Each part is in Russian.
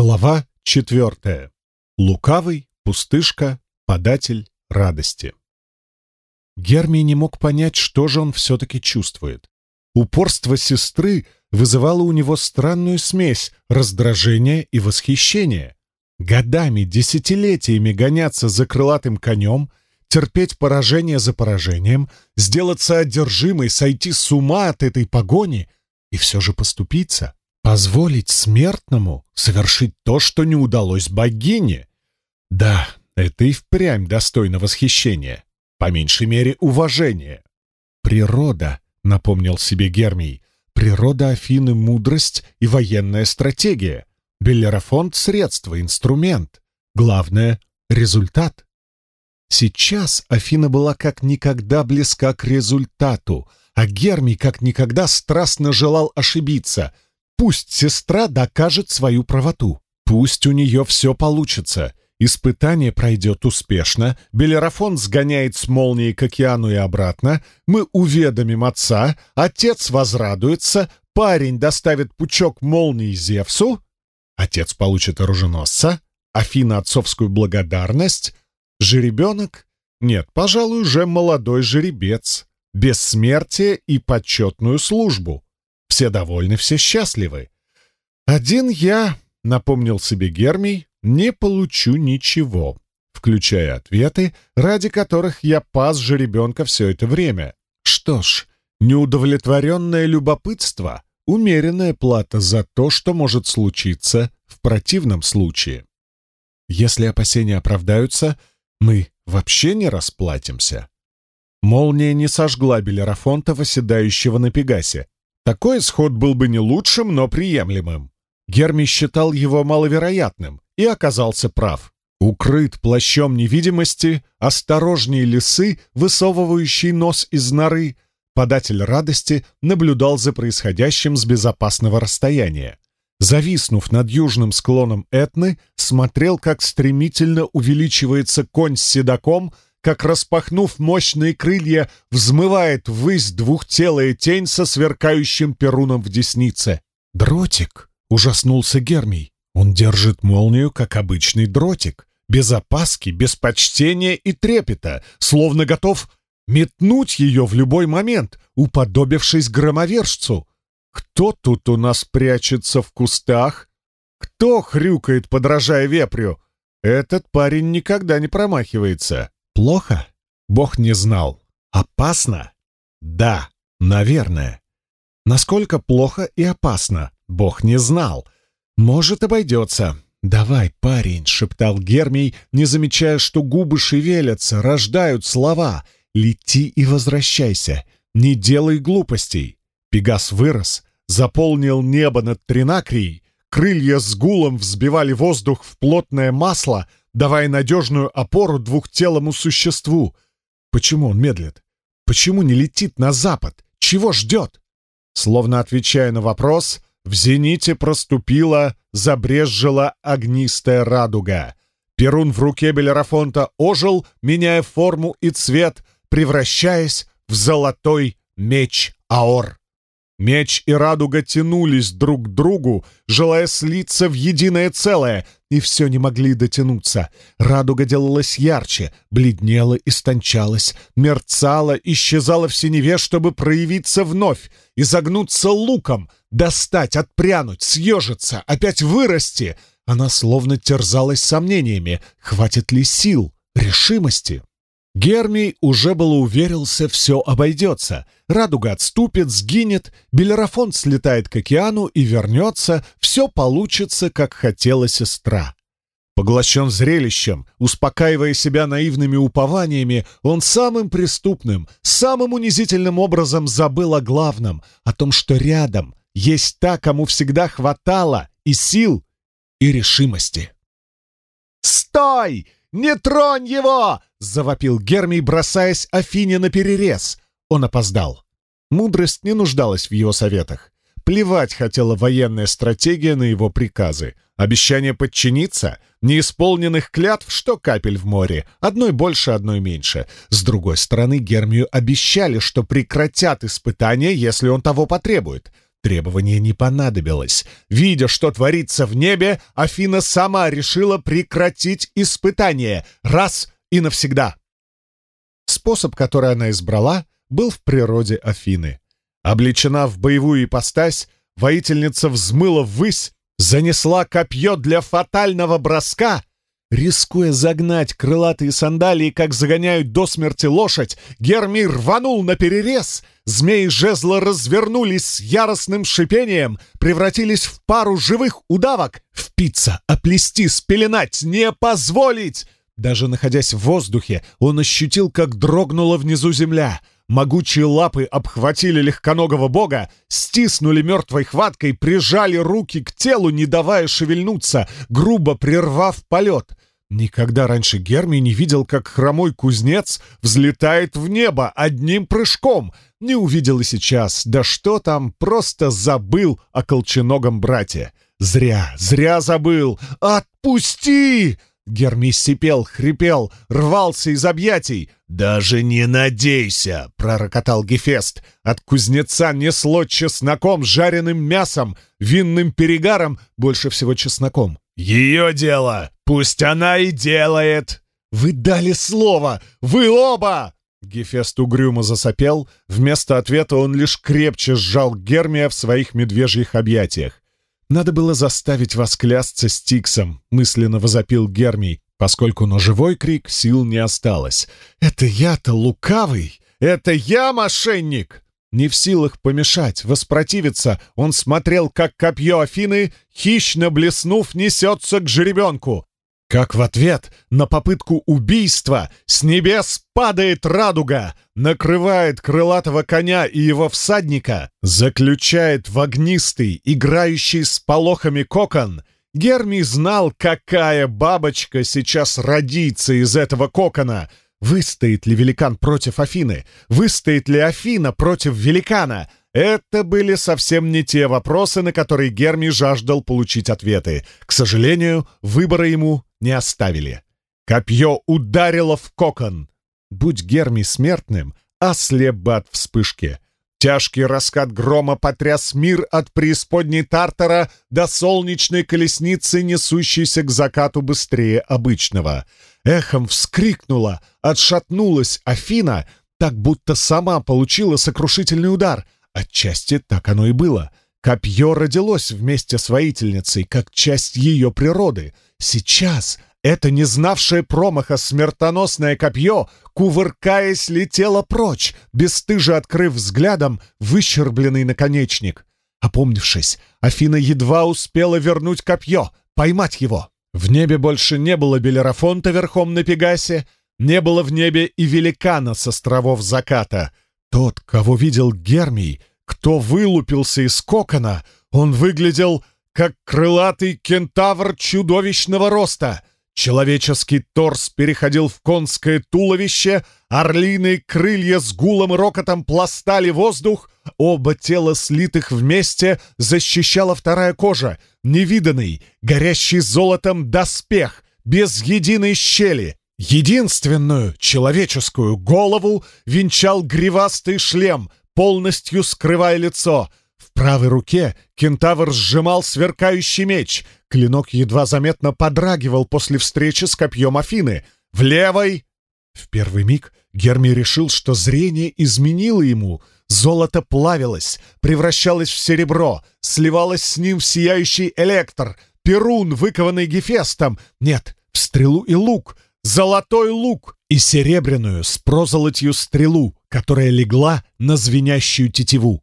Глава четвертая. Лукавый, пустышка, податель радости. Гермий не мог понять, что же он все-таки чувствует. Упорство сестры вызывало у него странную смесь раздражения и восхищения. Годами, десятилетиями гоняться за крылатым конем, терпеть поражение за поражением, сделаться одержимой, сойти с ума от этой погони и все же поступиться — Позволить смертному совершить то, что не удалось богине? Да, это и впрямь достойно восхищения, по меньшей мере уважения. Природа, напомнил себе Гермий, природа Афины — мудрость и военная стратегия. Беллерафонт — средство, инструмент. Главное — результат. Сейчас Афина была как никогда близка к результату, а Гермий как никогда страстно желал ошибиться — Пусть сестра докажет свою правоту. Пусть у нее все получится. Испытание пройдет успешно, Белерафон сгоняет с молнией к океану и обратно, мы уведомим отца, отец возрадуется, парень доставит пучок молний Зевсу, отец получит оруженосца, Афина отцовскую благодарность, жеребенок? Нет, пожалуй, уже молодой жеребец, бессмертие и почетную службу. Все довольны, все счастливы. Один я, напомнил себе Гермий, не получу ничего, включая ответы, ради которых я пас жеребенка все это время. Что ж, неудовлетворенное любопытство — умеренная плата за то, что может случиться в противном случае. Если опасения оправдаются, мы вообще не расплатимся. Молния не сожгла Белерафонта, восседающего на Пегасе. Такой исход был бы не лучшим, но приемлемым. Герми считал его маловероятным и оказался прав. Укрыт плащом невидимости, осторожнее лисы, высовывающий нос из норы, податель радости наблюдал за происходящим с безопасного расстояния. Зависнув над южным склоном Этны, смотрел, как стремительно увеличивается конь с седаком, как, распахнув мощные крылья, взмывает ввысь двухтелая тень со сверкающим перуном в деснице. «Дротик!» — ужаснулся Гермий. «Он держит молнию, как обычный дротик, без опаски, без почтения и трепета, словно готов метнуть ее в любой момент, уподобившись громовержцу. Кто тут у нас прячется в кустах? Кто хрюкает, подражая вепрю? Этот парень никогда не промахивается. Плохо? Бог не знал. Опасно? Да, наверное. Насколько плохо и опасно, Бог не знал. Может, обойдется. «Давай, парень», — шептал Гермий, не замечая, что губы шевелятся, рождают слова. «Лети и возвращайся. Не делай глупостей». Пегас вырос, заполнил небо над Тринакрией, крылья с гулом взбивали воздух в плотное масло, давая надежную опору двухтелому существу. Почему он медлит? Почему не летит на запад? Чего ждет? Словно отвечая на вопрос, в зените проступила, забрезжила огнистая радуга. Перун в руке Белерафонта ожил, меняя форму и цвет, превращаясь в золотой меч Аор. Меч и радуга тянулись друг к другу, желая слиться в единое целое, и все не могли дотянуться. Радуга делалась ярче, бледнела, истончалась, мерцала, исчезала в синеве, чтобы проявиться вновь, изогнуться луком, достать, отпрянуть, съежиться, опять вырасти. Она словно терзалась сомнениями, хватит ли сил, решимости. Гермий уже было уверился, все обойдется. Радуга отступит, сгинет, Белерафон слетает к океану и вернется, все получится, как хотела сестра. Поглощен зрелищем, успокаивая себя наивными упованиями, он самым преступным, самым унизительным образом забыл о главном, о том, что рядом есть та, кому всегда хватало и сил, и решимости. «Стой! Не тронь его!» — завопил Гермий, бросаясь Афине на перерез. Он опоздал. Мудрость не нуждалась в его советах. Плевать хотела военная стратегия на его приказы. Обещание подчиниться, неисполненных клятв, что капель в море, одной больше, одной меньше. С другой стороны, Гермию обещали, что прекратят испытания, если он того потребует. Требование не понадобилось. Видя, что творится в небе, Афина сама решила прекратить испытание раз и навсегда. Способ, который она избрала, был в природе Афины. Облечена в боевую ипостась, воительница взмыла ввысь, занесла копье для фатального броска Рискуя загнать крылатые сандалии, как загоняют до смерти лошадь, Герми рванул на перерез. Змеи жезла развернулись с яростным шипением, превратились в пару живых удавок. Впиться, оплести, спеленать, не позволить! Даже находясь в воздухе, он ощутил, как дрогнула внизу земля. Могучие лапы обхватили легконогого бога, стиснули мертвой хваткой, прижали руки к телу, не давая шевельнуться, грубо прервав полет. Никогда раньше Герми не видел, как хромой кузнец взлетает в небо одним прыжком. Не увидел и сейчас. Да что там, просто забыл о колченогом брате. Зря, зря забыл. Отпусти! Герми сипел, хрипел, рвался из объятий. «Даже не надейся!» — пророкотал Гефест. От кузнеца несло чесноком, жареным мясом, винным перегаром, больше всего чесноком. «Ее дело! Пусть она и делает!» «Вы дали слово! Вы оба!» Гефест угрюмо засопел. Вместо ответа он лишь крепче сжал Гермия в своих медвежьих объятиях. «Надо было заставить вас клясться Стиксом», — мысленно возопил Гермий, поскольку на живой крик сил не осталось. «Это я-то лукавый! Это я мошенник!» Не в силах помешать, воспротивиться, он смотрел, как копье Афины, хищно блеснув, несется к жеребенку. Как в ответ на попытку убийства с небес падает радуга, накрывает крылатого коня и его всадника, заключает в огнистый, играющий с полохами кокон. Герми знал, какая бабочка сейчас родится из этого кокона — Выстоит ли великан против Афины? Выстоит ли Афина против великана? Это были совсем не те вопросы, на которые Герми жаждал получить ответы. К сожалению, выбора ему не оставили. Копье ударило в кокон. Будь Герми смертным, ослеп бы от вспышки. Тяжкий раскат грома потряс мир от преисподней Тартара до солнечной колесницы, несущейся к закату быстрее обычного. Эхом вскрикнула, отшатнулась Афина, так будто сама получила сокрушительный удар. Отчасти так оно и было. Копье родилось вместе с воительницей, как часть ее природы. Сейчас это не знавшее промаха смертоносное копье, кувыркаясь, летело прочь, бесстыже открыв взглядом выщербленный наконечник. Опомнившись, Афина едва успела вернуть копье, поймать его. В небе больше не было Белерафонта верхом на Пегасе, не было в небе и великана с островов заката. Тот, кого видел Гермий, кто вылупился из кокона, он выглядел как крылатый кентавр чудовищного роста — Человеческий торс переходил в конское туловище, орлиные крылья с гулом и рокотом пластали воздух, оба тела слитых вместе защищала вторая кожа, невиданный, горящий золотом доспех, без единой щели. Единственную человеческую голову венчал гривастый шлем, полностью скрывая лицо — правой руке кентавр сжимал сверкающий меч. Клинок едва заметно подрагивал после встречи с копьем Афины. В левой... В первый миг Герми решил, что зрение изменило ему. Золото плавилось, превращалось в серебро, сливалось с ним в сияющий электр, перун, выкованный Гефестом. Нет, в стрелу и лук, золотой лук и серебряную с прозолотью стрелу, которая легла на звенящую тетиву.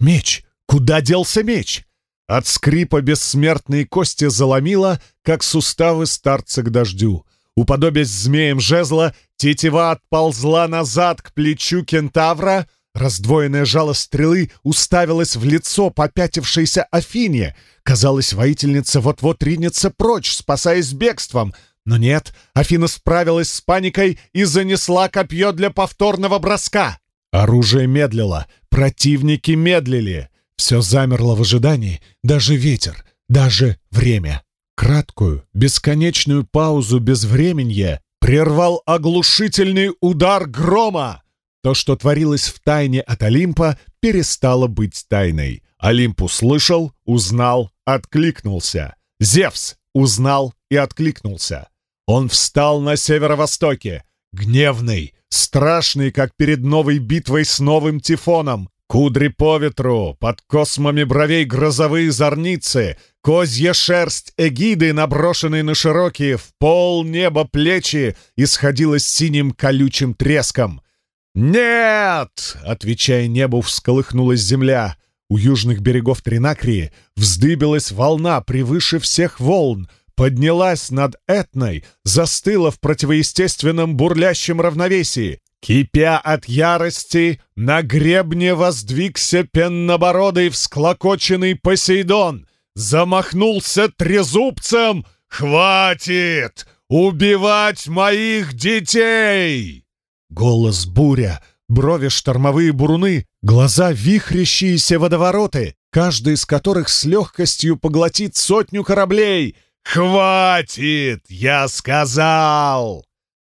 Меч! Куда делся меч? От скрипа бессмертные кости заломило, как суставы старца к дождю. Уподобясь змеем жезла, тетива отползла назад к плечу кентавра, раздвоенное жало стрелы уставилось в лицо попятившейся Афине. Казалось, воительница вот-вот ринется прочь, спасаясь бегством. Но нет, Афина справилась с паникой и занесла копье для повторного броска. Оружие медлило, противники медлили. Все замерло в ожидании, даже ветер, даже время. Краткую, бесконечную паузу безвременья прервал оглушительный удар грома. То, что творилось в тайне от Олимпа, перестало быть тайной. Олимп услышал, узнал, откликнулся. Зевс узнал и откликнулся. Он встал на северо-востоке, гневный, страшный, как перед новой битвой с новым тифоном. Кудри по ветру, под космами бровей грозовые зорницы, козья шерсть эгиды, наброшенные на широкие, в пол неба плечи, исходила синим колючим треском. «Нет!» — отвечая небу, всколыхнулась земля. У южных берегов Тринакрии вздыбилась волна превыше всех волн — поднялась над Этной, застыла в противоестественном бурлящем равновесии. Кипя от ярости, на гребне воздвигся пеннобородый всклокоченный Посейдон, замахнулся трезубцем «Хватит! Убивать моих детей!» Голос буря, брови штормовые буруны, глаза вихрящиеся водовороты, каждый из которых с легкостью поглотит сотню кораблей — «Хватит! Я сказал!»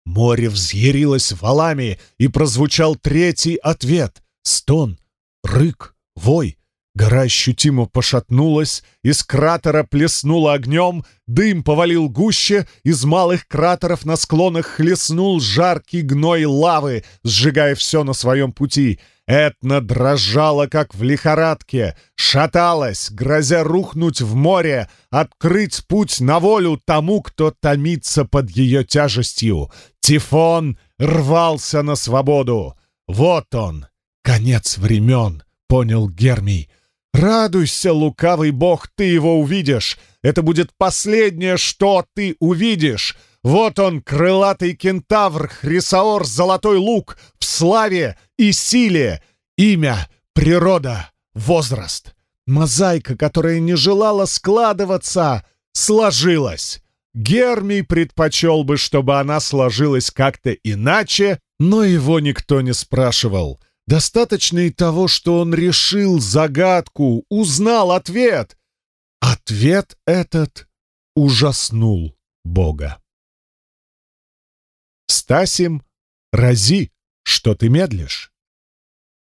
Море взъярилось валами, и прозвучал третий ответ — стон, рык, вой. Гора ощутимо пошатнулась, из кратера плеснула огнем, дым повалил гуще, из малых кратеров на склонах хлестнул жаркий гной лавы, сжигая все на своем пути — Этна дрожала, как в лихорадке, шаталась, грозя рухнуть в море, открыть путь на волю тому, кто томится под ее тяжестью. Тифон рвался на свободу. Вот он, конец времен, понял Гермий. Радуйся, лукавый бог, ты его увидишь. Это будет последнее, что ты увидишь. Вот он, крылатый кентавр, Хрисаор, золотой лук, в славе и силе. Имя, природа, возраст. Мозаика, которая не желала складываться, сложилась. Гермий предпочел бы, чтобы она сложилась как-то иначе, но его никто не спрашивал. Достаточно и того, что он решил загадку, узнал ответ. Ответ этот ужаснул Бога. Стасим, рази, что ты медлишь?»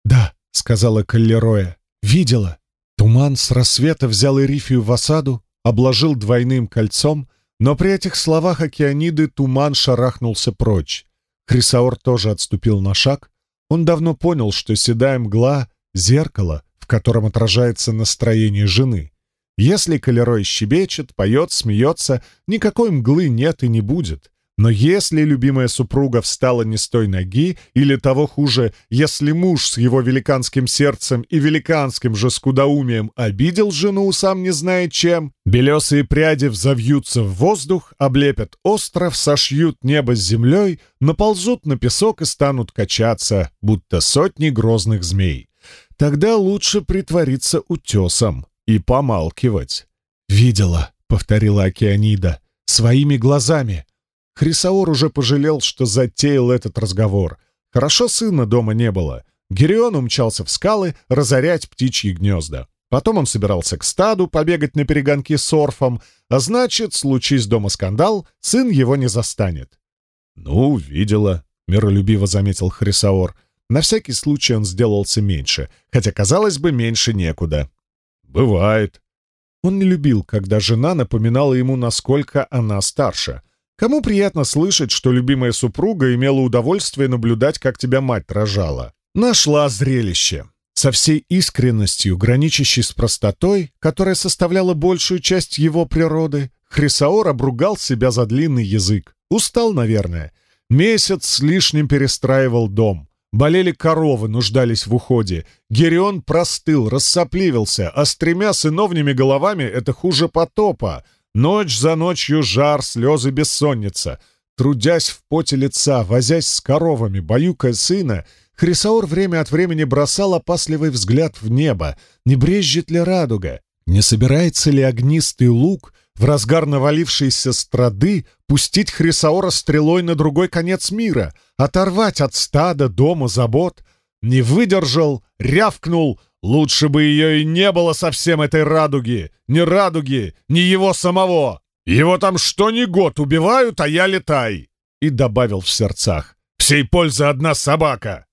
«Да», — сказала Каллероя, — «видела». Туман с рассвета взял Эрифию в осаду, обложил двойным кольцом, но при этих словах океаниды туман шарахнулся прочь. Хрисаор тоже отступил на шаг. Он давно понял, что седая мгла — зеркало, в котором отражается настроение жены. Если Калерой щебечет, поет, смеется, никакой мглы нет и не будет. Но если любимая супруга встала не с той ноги, или того хуже, если муж с его великанским сердцем и великанским же скудоумием обидел жену, сам не зная чем, белесые пряди взовьются в воздух, облепят остров, сошьют небо с землей, наползут на песок и станут качаться, будто сотни грозных змей. Тогда лучше притвориться утесом и помалкивать. «Видела», — повторила Океанида, — «своими глазами». Хрисаор уже пожалел, что затеял этот разговор. Хорошо сына дома не было. Герион умчался в скалы разорять птичьи гнезда. Потом он собирался к стаду побегать на перегонки с орфом, а значит, случись дома скандал, сын его не застанет. «Ну, видела», — миролюбиво заметил Хрисаор. На всякий случай он сделался меньше, хотя, казалось бы, меньше некуда. «Бывает». Он не любил, когда жена напоминала ему, насколько она старше — Кому приятно слышать, что любимая супруга имела удовольствие наблюдать, как тебя мать рожала? Нашла зрелище. Со всей искренностью, граничащей с простотой, которая составляла большую часть его природы, Хрисаор обругал себя за длинный язык. Устал, наверное. Месяц с лишним перестраивал дом. Болели коровы, нуждались в уходе. Герион простыл, рассопливился, а с тремя сыновними головами это хуже потопа. Ночь за ночью жар, слезы, бессонница. Трудясь в поте лица, возясь с коровами, баюкая сына, Хрисаор время от времени бросал опасливый взгляд в небо. Не брежет ли радуга? Не собирается ли огнистый лук в разгар навалившейся страды пустить Хрисаора стрелой на другой конец мира, оторвать от стада, дома, забот? Не выдержал, рявкнул Лучше бы ее и не было совсем этой радуги, ни радуги, ни его самого. Его там что ни год убивают, а я летай. И добавил в сердцах. Всей пользы одна собака.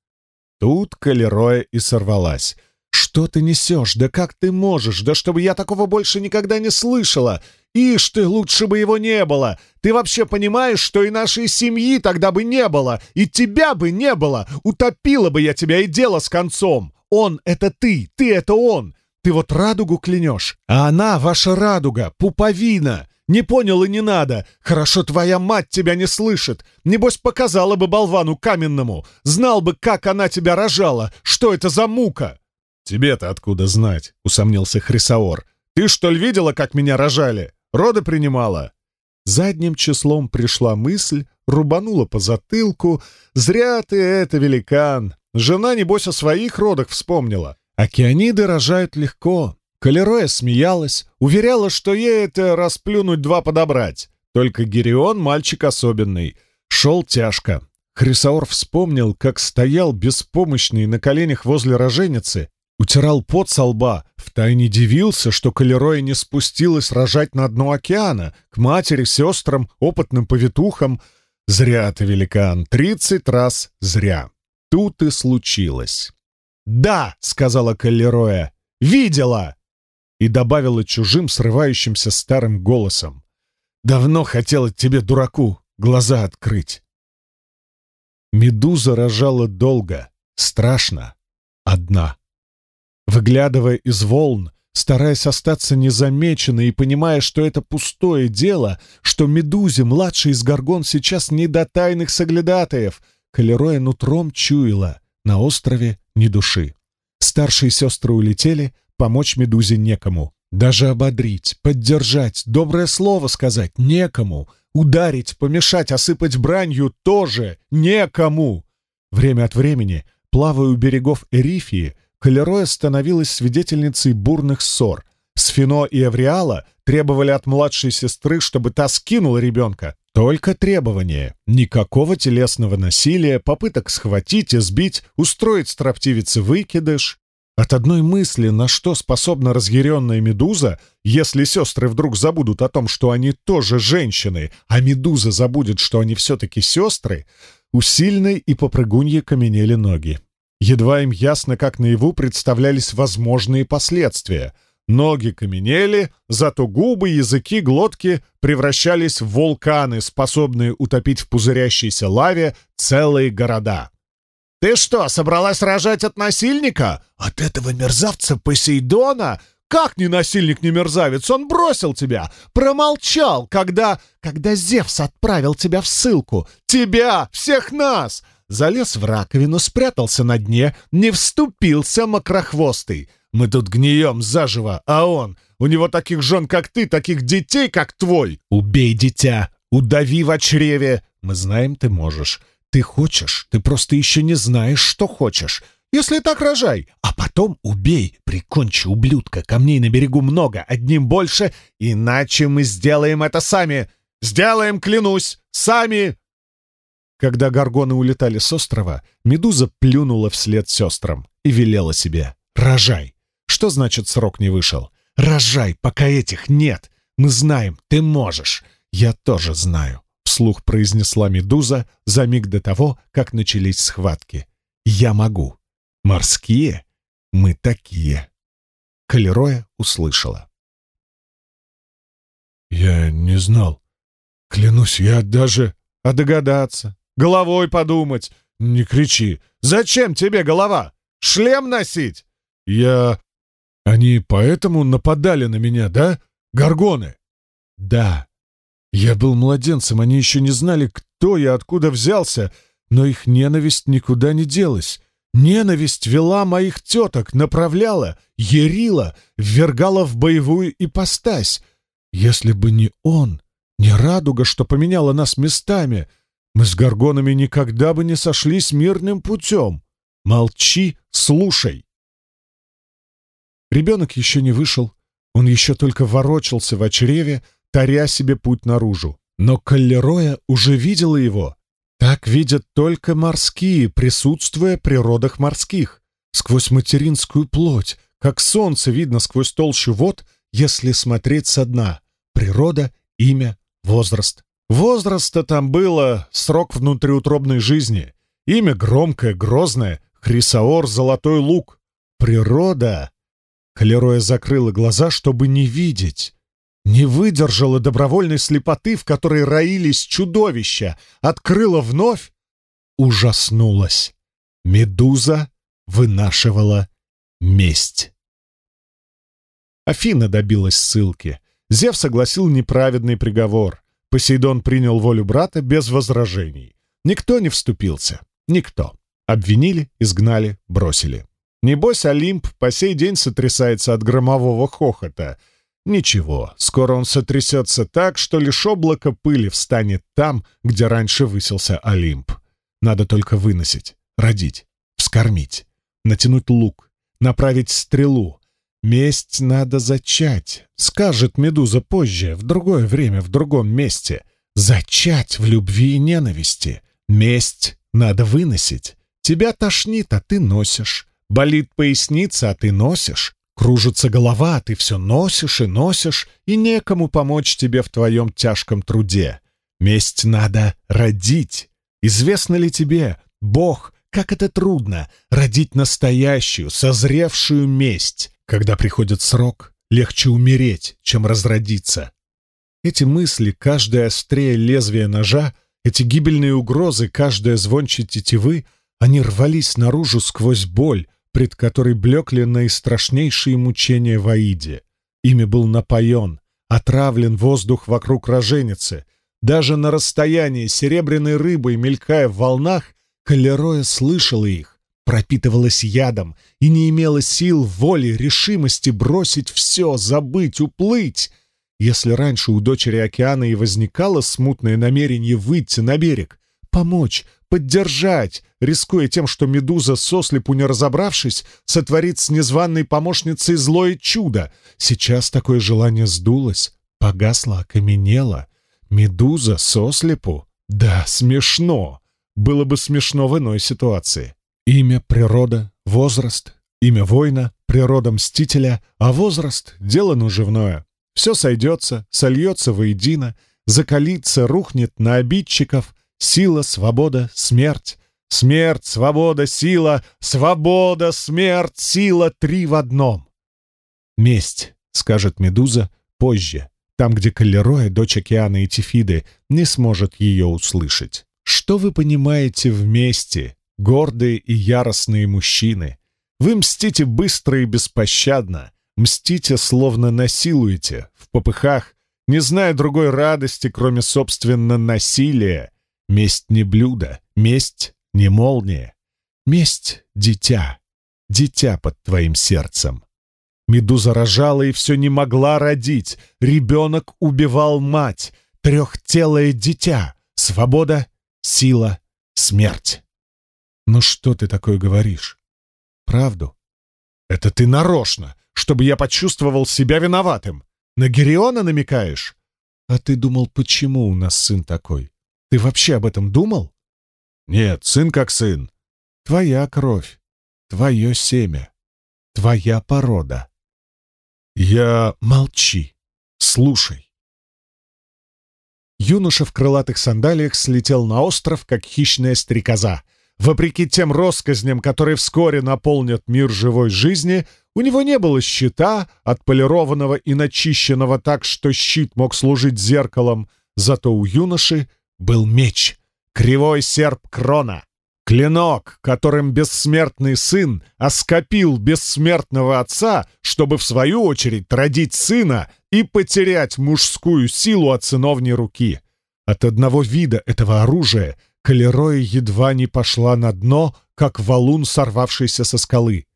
Тут Калероя и сорвалась. Что ты несешь? Да как ты можешь? Да чтобы я такого больше никогда не слышала! Ишь ты, лучше бы его не было! Ты вообще понимаешь, что и нашей семьи тогда бы не было, и тебя бы не было! Утопила бы я тебя и дело с концом! Он — это ты, ты — это он! Ты вот радугу клянешь, а она — ваша радуга, пуповина! Не понял и не надо. Хорошо твоя мать тебя не слышит. Небось, показала бы болвану каменному. Знал бы, как она тебя рожала. Что это за мука?» «Тебе-то откуда знать?» — усомнился Хрисаор. «Ты что ли видела, как меня рожали? Роды принимала?» Задним числом пришла мысль, рубанула по затылку. «Зря ты это, великан! Жена, небось, о своих родах вспомнила. Океаниды рожают легко. Калероя смеялась, уверяла, что ей это расплюнуть два подобрать. Только Герион мальчик особенный. Шел тяжко. Хрисаор вспомнил, как стоял беспомощный на коленях возле роженицы, утирал пот со лба, втайне дивился, что Калероя не спустилась рожать на дно океана, к матери, сестрам, опытным повитухам. Зря ты, великан, тридцать раз зря. Тут и случилось. «Да!» — сказала Калероя. «Видела!» и добавила чужим, срывающимся старым голосом. «Давно хотела тебе, дураку, глаза открыть». Медуза рожала долго, страшно, одна. Выглядывая из волн, стараясь остаться незамеченной и понимая, что это пустое дело, что Медузе, младший из Горгон, сейчас не до тайных соглядатаев, Калероя нутром чуяла, на острове ни души. Старшие сестры улетели, Помочь Медузе некому. Даже ободрить, поддержать, доброе слово сказать некому. Ударить, помешать, осыпать бранью тоже некому. Время от времени, плавая у берегов Эрифии, Калероя становилась свидетельницей бурных ссор. Сфино и Эвриала требовали от младшей сестры, чтобы та скинула ребенка. Только требования. Никакого телесного насилия, попыток схватить и сбить, устроить строптивице выкидыш. От одной мысли, на что способна разъяренная медуза, если сестры вдруг забудут о том, что они тоже женщины, а медуза забудет, что они все-таки сестры, у сильной и попрыгуньи каменели ноги. Едва им ясно, как наяву представлялись возможные последствия. Ноги каменели, зато губы, языки, глотки превращались в вулканы, способные утопить в пузырящейся лаве целые города. «Ты что, собралась рожать от насильника? От этого мерзавца Посейдона? Как не насильник, не мерзавец? Он бросил тебя, промолчал, когда... Когда Зевс отправил тебя в ссылку. Тебя, всех нас!» Залез в раковину, спрятался на дне, не вступился мокрохвостый. Мы тут гнием заживо, а он... У него таких жен, как ты, таких детей, как твой. Убей дитя, удави в чреве. Мы знаем, ты можешь. Ты хочешь, ты просто еще не знаешь, что хочешь. Если так, рожай, а потом убей, прикончи ублюдка. Камней на берегу много, одним больше, иначе мы сделаем это сами. Сделаем, клянусь, сами!» Когда горгоны улетали с острова, Медуза плюнула вслед сестрам и велела себе «Рожай!» Что значит срок не вышел? «Рожай, пока этих нет! Мы знаем, ты можешь! Я тоже знаю!» вслух произнесла Медуза за миг до того, как начались схватки. «Я могу. Морские? Мы такие». Калероя услышала. «Я не знал. Клянусь, я даже...» «А догадаться? Головой подумать? Не кричи. Зачем тебе голова? Шлем носить?» «Я...» «Они поэтому нападали на меня, да? Горгоны?» «Да», я был младенцем, они еще не знали, кто я, откуда взялся, но их ненависть никуда не делась. Ненависть вела моих теток, направляла, ярила, ввергала в боевую ипостась. Если бы не он, не радуга, что поменяла нас местами, мы с горгонами никогда бы не сошлись мирным путем. Молчи, слушай. Ребенок еще не вышел, он еще только ворочался в очреве, таря себе путь наружу. Но Каллероя уже видела его. Так видят только морские, присутствуя при родах морских. Сквозь материнскую плоть, как солнце видно сквозь толщу вод, если смотреть со дна. Природа, имя, возраст. Возраста там было срок внутриутробной жизни. Имя громкое, грозное, Хрисаор Золотой Лук. природа... Калероя закрыла глаза, чтобы не видеть. Не выдержала добровольной слепоты, в которой роились чудовища, открыла вновь, ужаснулась. Медуза вынашивала месть. Афина добилась ссылки. Зев согласил неправедный приговор. Посейдон принял волю брата без возражений. Никто не вступился. Никто. Обвинили, изгнали, бросили. Небось, Олимп по сей день сотрясается от громового хохота. Ничего, скоро он сотрясется так, что лишь облако пыли встанет там, где раньше высился Олимп. Надо только выносить, родить, вскормить, натянуть лук, направить стрелу. Месть надо зачать, скажет Медуза позже, в другое время, в другом месте. Зачать в любви и ненависти. Месть надо выносить. Тебя тошнит, а ты носишь. Болит поясница, а ты носишь. Кружится голова, а ты все носишь и носишь, и некому помочь тебе в твоем тяжком труде. Месть надо родить. Известно ли тебе, Бог, как это трудно — родить настоящую, созревшую месть? Когда приходит срок, легче умереть, чем разродиться. Эти мысли, каждая острее лезвия ножа, эти гибельные угрозы, каждая звонче тетивы, они рвались наружу сквозь боль, пред которой блекли наистрашнейшие мучения в Аиде. Ими был напоен, отравлен воздух вокруг роженицы, даже на расстоянии серебряной рыбой, мелькая в волнах, Калероя слышала их, пропитывалась ядом и не имела сил, воли, решимости бросить все, забыть, уплыть. Если раньше у дочери океана и возникало смутное намерение выйти на берег, помочь, поддержать, рискуя тем, что медуза, сослепу не разобравшись, сотворит с незваной помощницей злое чудо, сейчас такое желание сдулось, погасло, окаменело — Медуза сослепу? Да, смешно. Было бы смешно в иной ситуации. Имя, природа, возраст. Имя воина, природа мстителя, а возраст — дело наживное. Все сойдется, сольется воедино, закалится, рухнет на обидчиков. Сила, свобода, смерть. Смерть, свобода, сила, свобода, смерть, сила — три в одном. Месть, скажет Медуза, позже, там, где Каллероя, дочь океана и Тифиды, не сможет ее услышать. Что вы понимаете вместе, гордые и яростные мужчины? Вы мстите быстро и беспощадно, мстите, словно насилуете, в попыхах, не зная другой радости, кроме, собственно, насилия. Месть не блюдо, месть не молния. Месть — дитя, дитя под твоим сердцем. Медуза рожала и все не могла родить. Ребенок убивал мать. Трехтелое дитя. Свобода, сила, смерть. Ну что ты такое говоришь? Правду? Это ты нарочно, чтобы я почувствовал себя виноватым. На Гериона намекаешь? А ты думал, почему у нас сын такой? Ты вообще об этом думал? Нет, сын как сын. Твоя кровь, твое семя, твоя порода. Я... Молчи. Слушай. Юноша в крылатых сандалиях слетел на остров, как хищная стрекоза. Вопреки тем россказням, которые вскоре наполнят мир живой жизни, у него не было щита, отполированного и начищенного так, что щит мог служить зеркалом, зато у юноши был меч, кривой серп крона. Клинок, которым бессмертный сын оскопил бессмертного отца, чтобы в свою очередь родить сына и потерять мужскую силу от сыновней руки. От одного вида этого оружия Калероя едва не пошла на дно, как валун, сорвавшийся со скалы.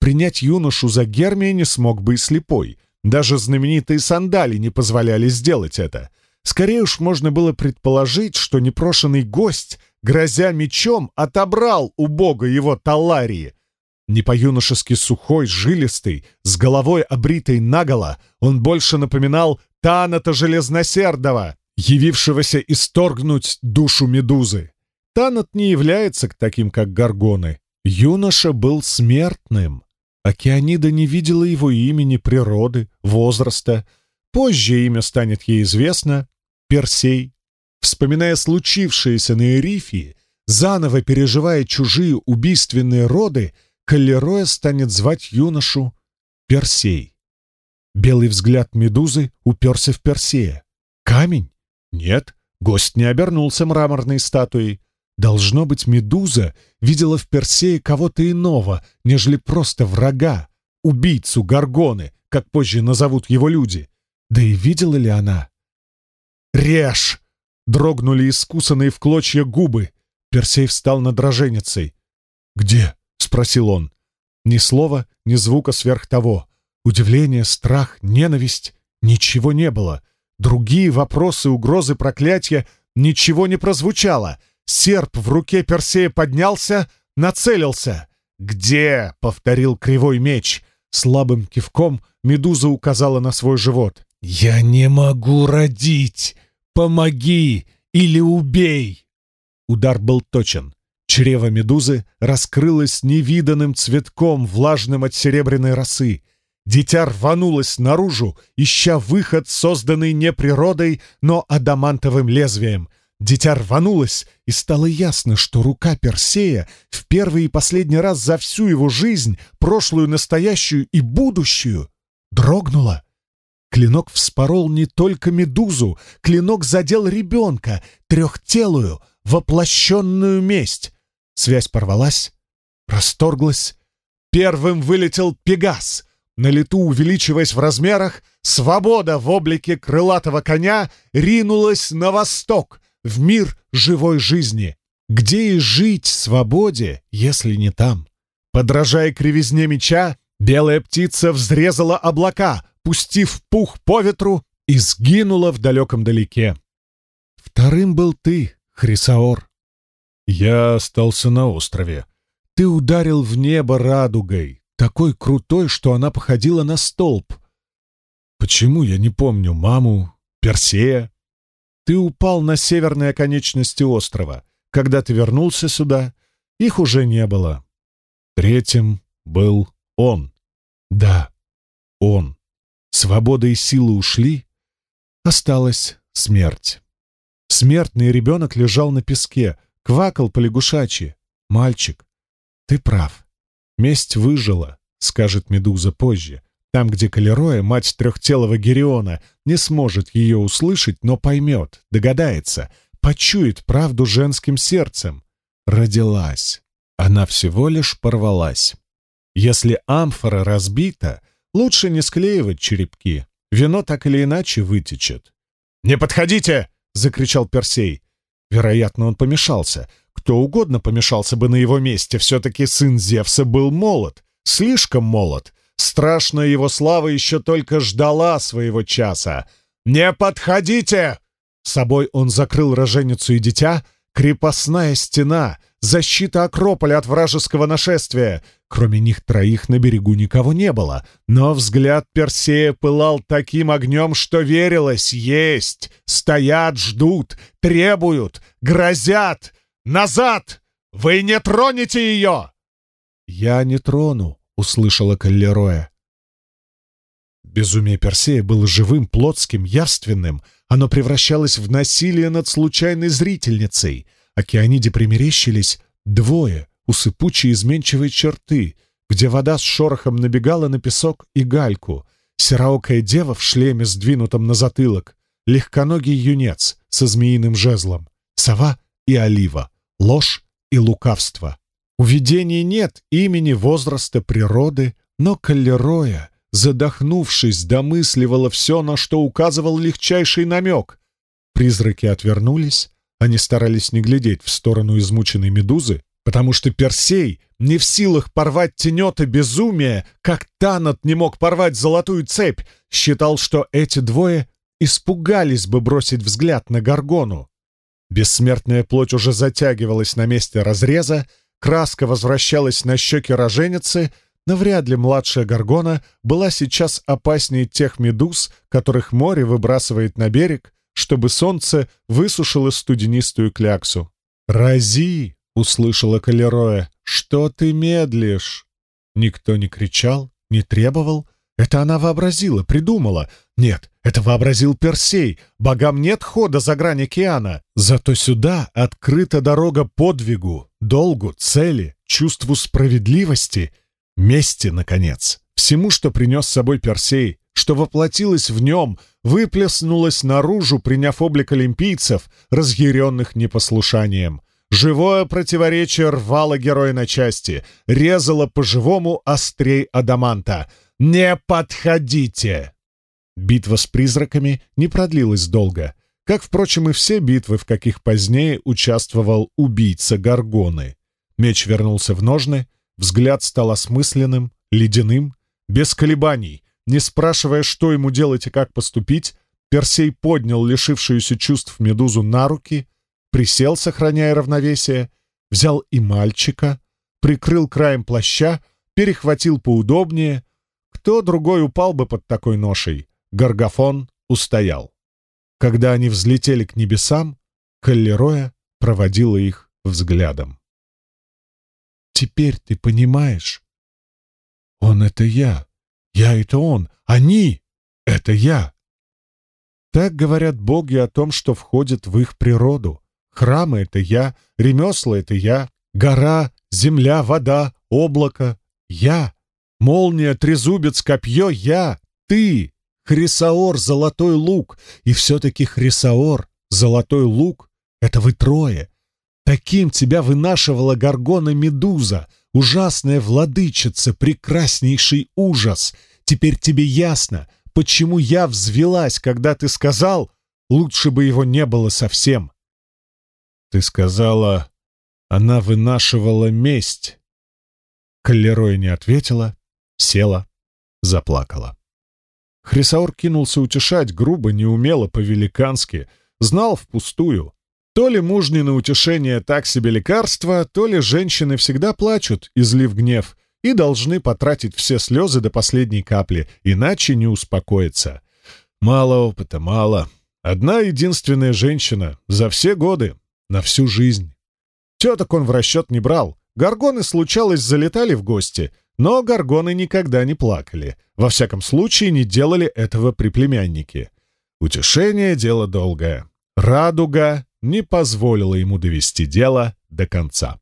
Принять юношу за Гермия не смог бы и слепой. Даже знаменитые сандали не позволяли сделать это. Скорее уж можно было предположить, что непрошенный гость грозя мечом, отобрал у бога его таларии. Не по-юношески сухой, жилистый, с головой обритой наголо, он больше напоминал Таната Железносердова, явившегося исторгнуть душу медузы. Танат не является к таким, как горгоны. Юноша был смертным. Океанида не видела его имени, природы, возраста. Позже имя станет ей известно — Персей. Вспоминая случившееся на Эрифии, заново переживая чужие убийственные роды, Каллероя станет звать юношу Персей. Белый взгляд медузы уперся в Персея. Камень? Нет, гость не обернулся мраморной статуей. Должно быть, медуза видела в Персее кого-то иного, нежели просто врага, убийцу Гаргоны, как позже назовут его люди. Да и видела ли она? «Режь!» — дрогнули искусанные в клочья губы. Персей встал над роженицей. «Где?» — спросил он. Ни слова, ни звука сверх того. Удивление, страх, ненависть — ничего не было. Другие вопросы, угрозы, проклятия — ничего не прозвучало. Серп в руке Персея поднялся, нацелился. «Где?» — повторил кривой меч. Слабым кивком Медуза указала на свой живот. «Я не могу родить! Помоги или убей!» Удар был точен. Чрево медузы раскрылось невиданным цветком, влажным от серебряной росы. Дитя рванулось наружу, ища выход, созданный не природой, но адамантовым лезвием. Дитя рванулось, и стало ясно, что рука Персея в первый и последний раз за всю его жизнь, прошлую, настоящую и будущую, дрогнула. Клинок вспорол не только медузу, клинок задел ребенка, трехтелую, воплощенную месть. Связь порвалась, расторглась. Первым вылетел Пегас. На лету, увеличиваясь в размерах, свобода в облике крылатого коня ринулась на восток, в мир живой жизни. Где и жить свободе, если не там? Подражая кривизне меча, белая птица взрезала облака, пустив пух по ветру, и сгинула в далеком далеке. Вторым был ты, Хрисаор. Я остался на острове. Ты ударил в небо радугой, такой крутой, что она походила на столб. Почему я не помню маму, Персея? Ты упал на северной оконечности острова. Когда ты вернулся сюда, их уже не было. Третьим был он. Да, он. Свобода и силы ушли, осталась смерть. Смертный ребенок лежал на песке, Квакал полягушачьи. Мальчик, ты прав. Месть выжила, скажет Медуза позже. Там, где Калероя, мать трехтелого Гериона, не сможет ее услышать, но поймет, догадается, почует правду женским сердцем. Родилась. Она всего лишь порвалась. Если амфора разбита, лучше не склеивать черепки. Вино так или иначе вытечет. «Не подходите!» — закричал Персей. Вероятно, он помешался. Кто угодно помешался бы на его месте. Все-таки сын Зевса был молод. Слишком молод. Страшная его слава еще только ждала своего часа. «Не подходите!» С собой он закрыл роженицу и дитя. Крепостная стена, защита Акрополя от вражеского нашествия. Кроме них троих на берегу никого не было, но взгляд Персея пылал таким огнем, что верилось — есть, стоят, ждут, требуют, грозят. «Назад! Вы не тронете ее!» «Я не трону», — услышала Каллероя. Безумие Персея было живым, плотским, явственным. Оно превращалось в насилие над случайной зрительницей. Океаниде примерещились двое, у сыпучей изменчивой черты, где вода с шорохом набегала на песок и гальку, сероокая дева в шлеме, сдвинутом на затылок, легконогий юнец со змеиным жезлом, сова и олива, ложь и лукавство. У видений нет имени, возраста, природы, но Каллероя, задохнувшись, домысливала все, на что указывал легчайший намек. Призраки отвернулись, они старались не глядеть в сторону измученной медузы, потому что Персей не в силах порвать тенета безумия, как Танат не мог порвать золотую цепь, считал, что эти двое испугались бы бросить взгляд на Гаргону. Бессмертная плоть уже затягивалась на месте разреза, краска возвращалась на щеки роженицы, но вряд ли младшая Гаргона была сейчас опаснее тех медуз, которых море выбрасывает на берег, чтобы солнце высушило студенистую кляксу. «Рази!» услышала Калероя. «Что ты медлишь?» Никто не кричал, не требовал. Это она вообразила, придумала. Нет, это вообразил Персей. Богам нет хода за грань океана. Зато сюда открыта дорога подвигу, долгу, цели, чувству справедливости, мести, наконец. Всему, что принес с собой Персей, что воплотилось в нем, выплеснулось наружу, приняв облик олимпийцев, разъяренных непослушанием. Живое противоречие рвало героя на части, резало по-живому острей адаманта — «Не подходите!» Битва с призраками не продлилась долго, как, впрочем, и все битвы, в каких позднее участвовал убийца Гаргоны. Меч вернулся в ножны, взгляд стал осмысленным, ледяным, без колебаний. Не спрашивая, что ему делать и как поступить, Персей поднял лишившуюся чувств медузу на руки, присел, сохраняя равновесие, взял и мальчика, прикрыл краем плаща, перехватил поудобнее, кто другой упал бы под такой ношей? Гаргафон устоял. Когда они взлетели к небесам, Каллероя проводила их взглядом. «Теперь ты понимаешь? Он — это я, я — это он, они — это я». Так говорят боги о том, что входит в их природу. Храмы — это я, ремесла — это я, гора, земля, вода, облако — я. Молния, трезубец, копье — я, ты, Хрисаор, золотой лук. И все-таки Хрисаор, золотой лук — это вы трое. Таким тебя вынашивала Гаргона Медуза, ужасная владычица, прекраснейший ужас. Теперь тебе ясно, почему я взвелась, когда ты сказал, лучше бы его не было совсем. Ты сказала, она вынашивала месть. Каллерой не ответила, села, заплакала. Хрисаур кинулся утешать грубо, неумело, по-великански, знал впустую. То ли мужнины утешение так себе лекарство, то ли женщины всегда плачут, излив гнев, и должны потратить все слезы до последней капли, иначе не успокоиться. Мало опыта, мало. Одна единственная женщина за все годы, на всю жизнь. Теток он в расчет не брал. Горгоны, случалось, залетали в гости — но горгоны никогда не плакали. Во всяком случае, не делали этого при племяннике. Утешение — дело долгое. Радуга не позволила ему довести дело до конца.